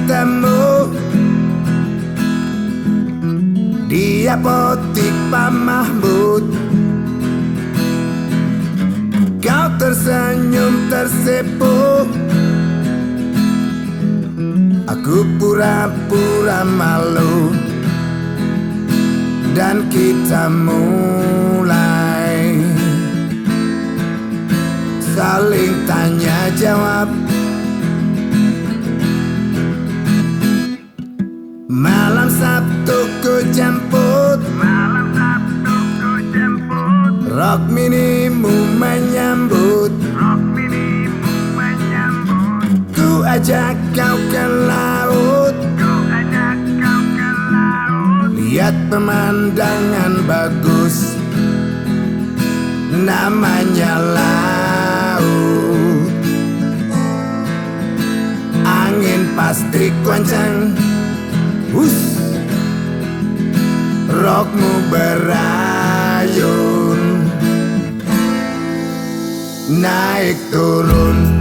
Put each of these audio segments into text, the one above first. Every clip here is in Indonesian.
ketemu Di apotik Pak Mahmud. Kau tersenyum tersipu Aku pura-pura malu. Dan kita mulai Saling tanya jawab ajak kau ke laut. Lihat pemandangan bagus. Namanya laut. Angin pasti kencang. Hus. Rokmu berayun. Naik turun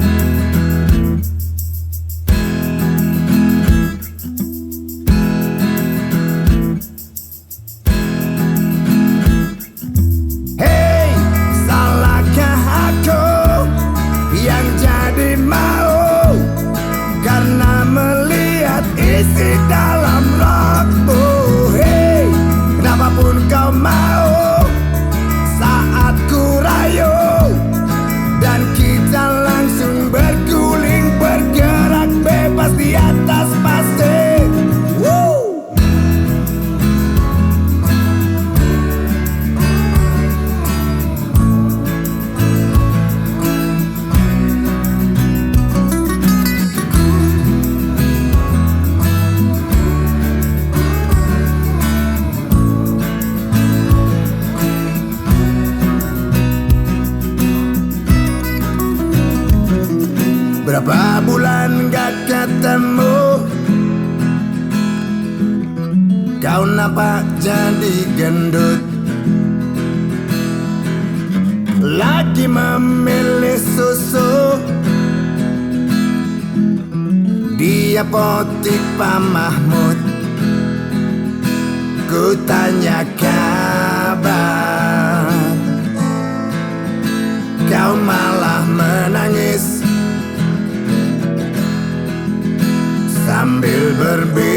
Berapa bulan gak ketemu? Kau nampak jadi gendut. Lagi memilih susu. Di apotik Pak Mahmud. Ku tanyakan sambil berbisik.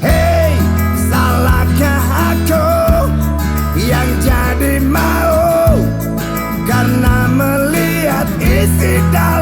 Hei, salahkah aku yang jadi mau? Karena melihat isi dalam